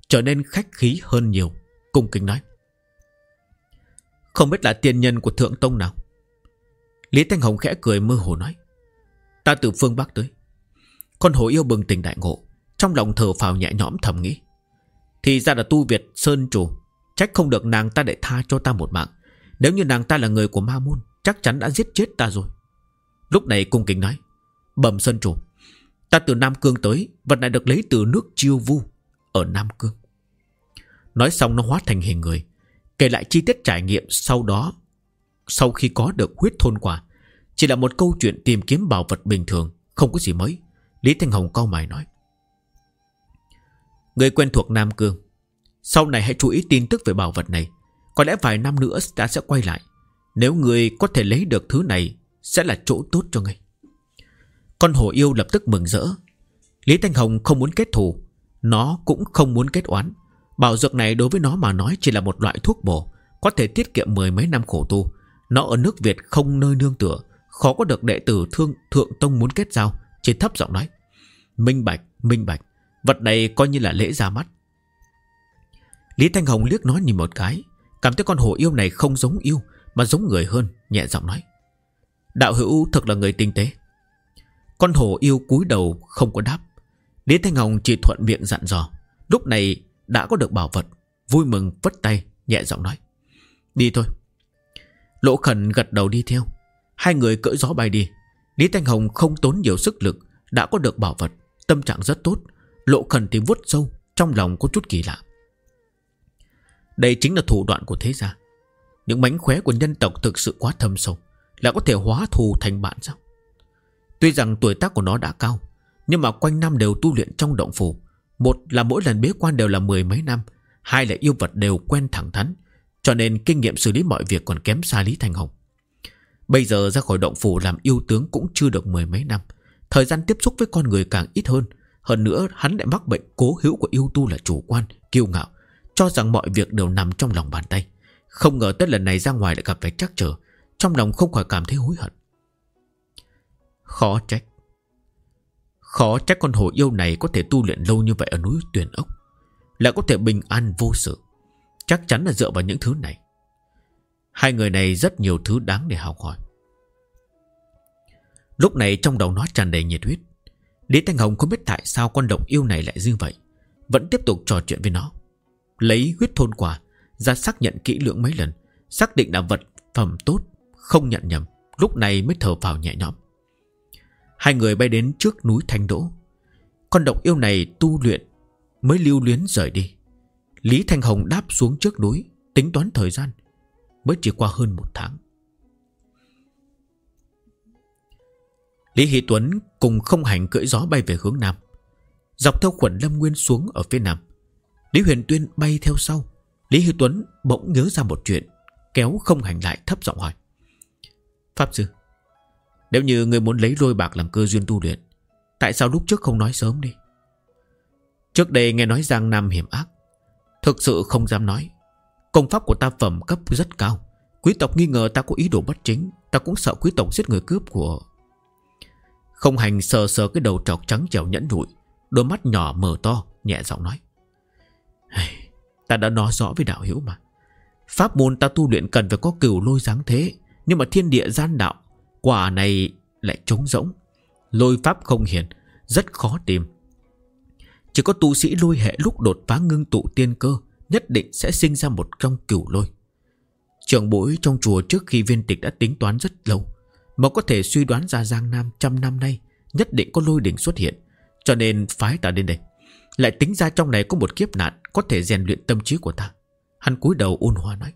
Trở nên khách khí hơn nhiều, Cung kính nói, Không biết là tiền nhân của Thượng Tông nào? Lý Thanh Hồng khẽ cười mơ hồ nói Ta từ phương Bắc tới. Con hổ yêu bừng tỉnh đại ngộ, Trong lòng thở phào nhẹ nhõm thầm nghĩ. Thì ra là tu Việt Sơn Chủ, Trách không được nàng ta để tha cho ta một mạng. Nếu như nàng ta là người của Ma Môn, Chắc chắn đã giết chết ta rồi. Lúc này cung kính nói, Bẩm Sơn Chủ, Ta từ Nam Cương tới, Vật này được lấy từ nước Chiêu Vu, Ở Nam Cương. Nói xong nó hóa thành hình người, Kể lại chi tiết trải nghiệm sau đó, Sau khi có được huyết thôn quả. Chỉ là một câu chuyện tìm kiếm bảo vật bình thường, Không có gì mới. Lý Thanh Hồng cau mày nói. Người quen thuộc Nam Cương, Sau này hãy chú ý tin tức về bảo vật này. Có lẽ vài năm nữa ta sẽ quay lại. Nếu người có thể lấy được thứ này, Sẽ là chỗ tốt cho người. Con hổ yêu lập tức mừng rỡ. Lý Thanh Hồng không muốn kết thù. Nó cũng không muốn kết oán. Bảo dược này đối với nó mà nói chỉ là một loại thuốc bổ, Có thể tiết kiệm mười mấy năm khổ tu. Nó ở nước Việt không nơi nương tựa. Khó có được đệ tử thương thượng tông muốn kết giao. Chỉ thấp giọng nói Minh bạch, minh bạch Vật này coi như là lễ ra mắt. Lý Thanh Hồng liếc nó nhìn một cái Cảm thấy con hổ yêu này không giống yêu Mà giống người hơn, nhẹ giọng nói Đạo hữu thật là người tinh tế. Con hổ yêu cúi đầu không có đáp. Lý Thanh Hồng chỉ thuận miệng dặn dò Lúc này đã có được bảo vật. Vui mừng vất tay nhẹ giọng nói Đi thôi. Lỗ khẩn gật đầu đi theo. Hai người cưỡi gió bay đi. Lý Thanh Hồng không tốn nhiều sức lực, Đã có được bảo vật, Tâm trạng rất tốt. Lộ khẩn thì vuốt sâu, Trong lòng có chút kỳ lạ. Đây chính là thủ đoạn của thế gia. Những mánh khóe của nhân tộc thực sự quá thâm sâu Là có thể hóa thù thành bạn sao? Tuy rằng tuổi tác của nó đã cao, Nhưng mà quanh năm đều tu luyện trong động phủ. Một là mỗi lần bế quan đều là mười mấy năm, Hai là yêu vật đều quen thẳng thắn, Cho nên kinh nghiệm xử lý mọi việc còn kém xa Lý Thanh Hồng. Bây giờ ra khỏi động phủ làm yêu tướng cũng chưa được mười mấy năm. Thời gian tiếp xúc với con người càng ít hơn. Hơn nữa hắn lại mắc bệnh cố hữu của yêu tu là chủ quan, kiêu ngạo Cho rằng mọi việc đều nằm trong lòng bàn tay. Không ngờ tới lần này ra ngoài lại gặp phải trắc trở Trong lòng không khỏi cảm thấy hối hận. Khó trách. Khó trách con hồ yêu này có thể tu luyện lâu như vậy ở núi Tuyền Ốc. Lại có thể bình an vô sự. Chắc chắn là dựa vào những thứ này. Hai người này rất nhiều thứ đáng để học hỏi. Lúc này trong đầu nó tràn đầy nhiệt huyết. Lý Thanh Hồng không biết tại sao con động yêu này lại như vậy, Vẫn tiếp tục trò chuyện với nó. Lấy huyết thôn quả Ra xác nhận kỹ lưỡng mấy lần, Xác định là vật phẩm tốt, Không nhận nhầm, Lúc này mới thở vào nhẹ nhõm. Hai người bay đến trước núi Thanh Đỗ. Con độc yêu này tu luyện Mới lưu luyến rời đi. Lý Thanh Hồng đáp xuống trước núi, Tính toán thời gian. Mới chỉ qua hơn một tháng. Lý Hỷ Tuấn cùng không hành cưỡi gió bay về hướng Nam, Dọc theo khuẩn Lâm Nguyên xuống ở phía Nam. Lý Huyền Tuyên bay theo sau. Lý Hỷ Tuấn bỗng nhớ ra một chuyện, Kéo không hành lại thấp giọng hỏi. Pháp Sư, nếu như người muốn lấy lôi bạc làm cơ duyên tu luyện, Tại sao lúc trước không nói sớm đi? Trước đây nghe nói Giang Nam hiểm ác, Thực sự không dám nói. Công pháp của ta phẩm cấp rất cao. Quý tộc nghi ngờ ta có ý đồ bất chính, Ta cũng sợ quý tộc giết người cướp của. Không hành sờ sờ cái đầu trọc trắng trèo nhẫn nhụi, Đôi mắt nhỏ mở to, Nhẹ giọng nói. Ta đã nói rõ với đạo hiểu mà. Pháp môn ta tu luyện cần phải có cửu lôi dáng thế, Nhưng mà thiên địa gian đạo, Quả này lại trống rỗng. Lôi pháp không hiền, Rất khó tìm. Chỉ có tu sĩ lôi hệ lúc đột phá ngưng tụ tiên cơ Nhất định sẽ sinh ra một trong cửu lôi. Trường bối trong chùa trước khi viên tịch đã tính toán rất lâu, Mà có thể suy đoán ra Giang Nam trăm năm nay Nhất định có lôi đỉnh xuất hiện, Cho nên phái ta đến đây. Lại tính ra trong này có một kiếp nạn Có thể rèn luyện tâm trí của ta. Hắn cúi đầu ôn hòa nói.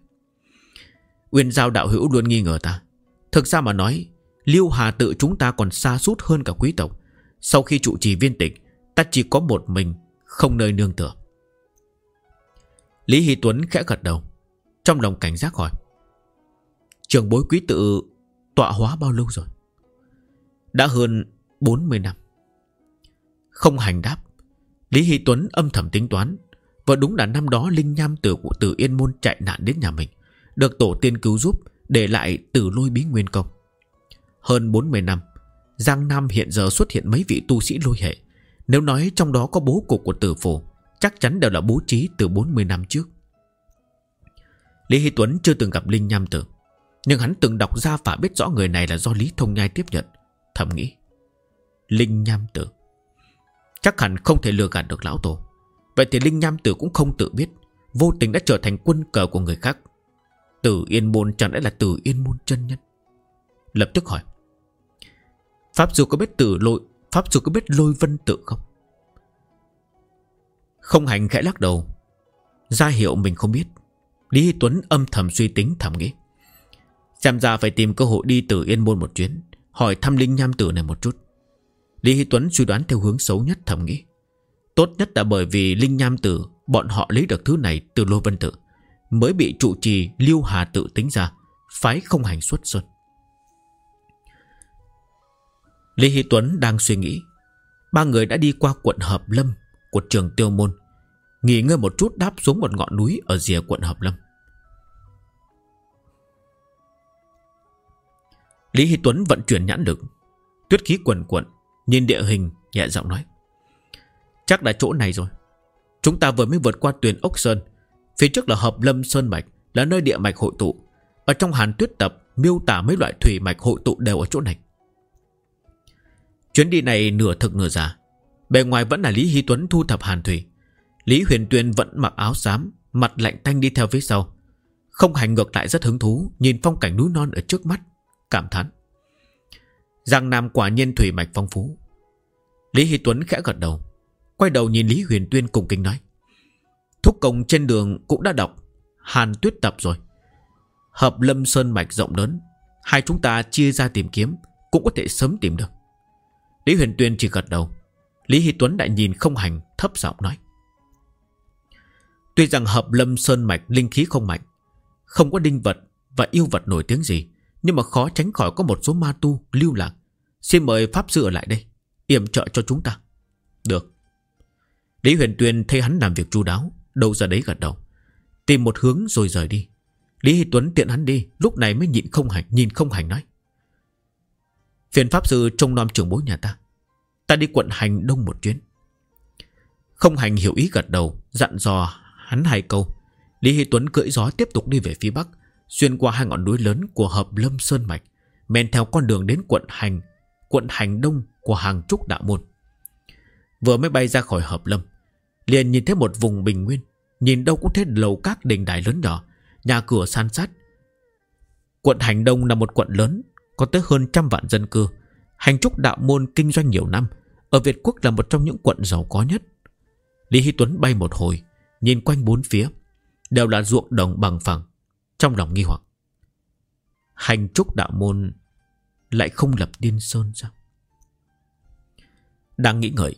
Uyên giao đạo hữu luôn nghi ngờ ta. Thực ra mà nói, Liêu Hà tự chúng ta còn xa suốt hơn cả quý tộc. Sau khi trụ trì viên tịch, Ta chỉ có một mình, Không nơi nương tựa. Lý Hy Tuấn khẽ gật đầu, Trong lòng cảnh giác hỏi, Trường bối quý tự tọa hóa bao lâu rồi? Đã hơn 40 năm. Không hành đáp, Lý Hy Tuấn âm thầm tính toán, Và đúng là năm đó Linh Nham tử của Tử Yên Môn chạy nạn đến nhà mình, Được tổ tiên cứu giúp, Để lại tử lôi bí nguyên công. Hơn 40 năm, Giang Nam hiện giờ xuất hiện mấy vị tu sĩ lôi hệ. Nếu nói trong đó có bố cục của tử Phù. Chắc chắn đều là bố trí từ 40 năm trước. Lý Hy Tuấn chưa từng gặp Linh Nham Tử, Nhưng hắn từng đọc ra và biết rõ người này là do Lý Thông Nhai tiếp nhận, Thầm nghĩ, Linh Nham Tử, Chắc hẳn không thể lừa gạt được lão tổ. Vậy thì Linh Nham Tử cũng không tự biết, Vô tình đã trở thành quân cờ của người khác. Tử Yên Môn chẳng lẽ là Tử Yên Môn chân nhân? Lập tức hỏi, Pháp Du có biết tử lôi, Pháp Du có biết lôi vân tự không? Không hành khẽ lắc đầu. Ra hiệu mình không biết. Lý Tuấn âm thầm suy tính thầm nghĩ. Xem ra phải tìm cơ hội đi từ Yên Môn một chuyến, Hỏi thăm Linh Nham Tử này một chút. Lý hi Tuấn suy đoán theo hướng xấu nhất thầm nghĩ. Tốt nhất là bởi vì Linh Nham Tử, Bọn họ lấy được thứ này từ Lô Vân Tử, Mới bị trụ trì Liêu Hà tự tính ra, Phái không hành xuất xuân Lý Hy Tuấn đang suy nghĩ. Ba người đã đi qua quận Hợp Lâm Của trường Tiêu Môn. Nghỉ ngơi một chút đáp xuống một ngọn núi Ở rìa quận Hợp Lâm. Lý Hy Tuấn vận chuyển nhãn lực, Tuyết khí quần quận, Nhìn địa hình, nhẹ giọng nói, Chắc là chỗ này rồi. Chúng ta vừa mới vượt qua tuyển ốc sơn, Phía trước là hợp lâm sơn mạch, Là nơi địa mạch hội tụ. Ở trong hàn tuyết tập, miêu tả mấy loại thủy mạch hội tụ đều ở chỗ này. Chuyến đi này nửa thực nửa giả. Bề ngoài vẫn là Lý Hy Tuấn thu thập hàn thủy Lý Huyền Tuyên vẫn mặc áo xám, Mặt lạnh tanh đi theo phía sau. Không hành ngược lại rất hứng thú, Nhìn phong cảnh núi non ở trước mắt, Cảm thán. Giang Nam quả nhiên thủy mạch phong phú. Lý Hy Tuấn khẽ gật đầu, Quay đầu nhìn Lý Huyền Tuyên cùng kính nói. Thúc công trên đường cũng đã đọc, Hàn tuyết tập rồi. Hợp lâm sơn mạch rộng lớn, Hai chúng ta chia ra tìm kiếm, Cũng có thể sớm tìm được. Lý Huyền Tuyên chỉ gật đầu. Lý Hy Tuấn lại nhìn không hành, thấp giọng nói. Tuy rằng hợp lâm sơn mạch linh khí không mạnh, Không có đinh vật và yêu vật nổi tiếng gì, Nhưng mà khó tránh khỏi có một số ma tu lưu lạc. Xin mời Pháp Sư ở lại đây, yểm trợ cho chúng ta. Được. Lý Huyền Tuyên thấy hắn làm việc chu đáo, Đâu ra đấy gật đầu. Tìm một hướng rồi rời đi. Lý Hy Tuấn tiện hắn đi, Lúc này mới nhịn không hành, Nhìn không hành nói. Phiền Pháp Sư trông nom trưởng bối nhà ta. Ta đi quận hành đông một chuyến. Không hành hiểu ý gật đầu, Dặn dò hắn hai câu. Lý Hy Tuấn cưỡi gió tiếp tục đi về phía bắc, Xuyên qua hai ngọn núi lớn của hợp Lâm Sơn Mạch, Men theo con đường đến quận hành Quận hành đông của hàng trúc đạo môn. Vừa mới bay ra khỏi hợp lâm, Liền nhìn thấy một vùng bình nguyên, Nhìn đâu cũng thấy lầu các đình đài lớn nhỏ, Nhà cửa san sát. Quận Hành Đông là một quận lớn, Có tới hơn trăm vạn dân cư Hành trúc đạo môn kinh doanh nhiều năm, Ở Việt Quốc là một trong những quận giàu có nhất. Lý Hy Tuấn bay một hồi Nhìn quanh bốn phía, Đều là ruộng đồng bằng phẳng, Trong lòng nghi hoặc. Hành trúc đạo môn Lại không lập điên sơn sao? Đang nghĩ ngợi,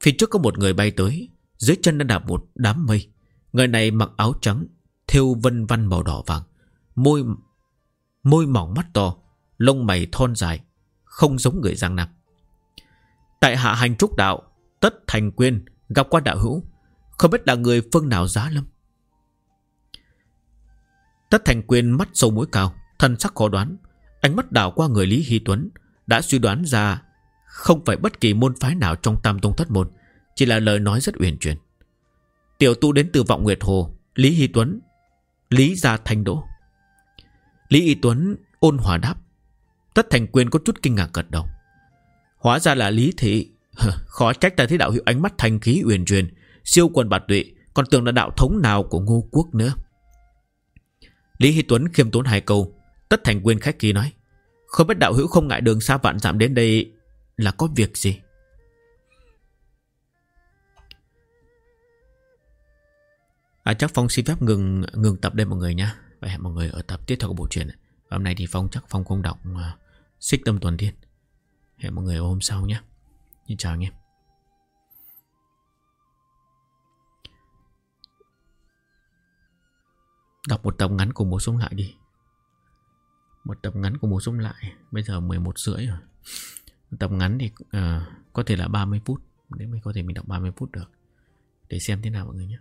Phía trước có một người bay tới, Dưới chân đã đạp một đám mây. Người này mặc áo trắng, Thêu vân văn màu đỏ vàng, Môi môi mỏng mắt to, Lông mày thon dài, Không giống người Giang Nam. Tại hạ hành trúc đạo, Tất thành quyên, gặp qua đạo hữu không biết là người phương nào giá lâm. Tất thành Quyền mắt sâu mũi cao, thần sắc khó đoán. Ánh mắt đảo qua người Lý Hy Tuấn, Đã suy đoán ra Không phải bất kỳ môn phái nào trong tam tông thất môn, Chỉ là lời nói rất uyển chuyển. Tiểu tu đến từ vọng Nguyệt Hồ, Lý Hy Tuấn, Lý Gia Thanh Đỗ. Lý Hy Tuấn ôn hòa đáp. Tất thành quyền có chút kinh ngạc gật đầu. Hóa ra là Lý Thị. Khó trách ta thấy đạo hiệu ánh mắt thanh khí uyển chuyển Siêu quần bạt tụy Còn tưởng là đạo thống nào của ngô quốc nữa. Lý Hy Tuấn khiêm tốn hai câu Tất thành quyên khách kỳ nói Không biết đạo hữu không ngại đường xa vạn dặm đến đây Là có việc gì? À, chắc Phong xin phép ngừng ngừng tập đây mọi người nha Và hẹn mọi người ở tập tiếp theo của bộ truyện. Và hôm nay thì Phong chắc Phong không đọc uh, Xích tâm tuần thiên. Hẹn mọi người hôm sau nhé Xin chào anh em. Đọc một tập ngắn của mùa sung lại đi. Một tập ngắn của mùa sung lại. Bây giờ 11 rưỡi rồi. Tập ngắn thì uh, có thể là 30 phút. Nếu mình có thể mình đọc 30 phút được. Để xem thế nào mọi người nhé.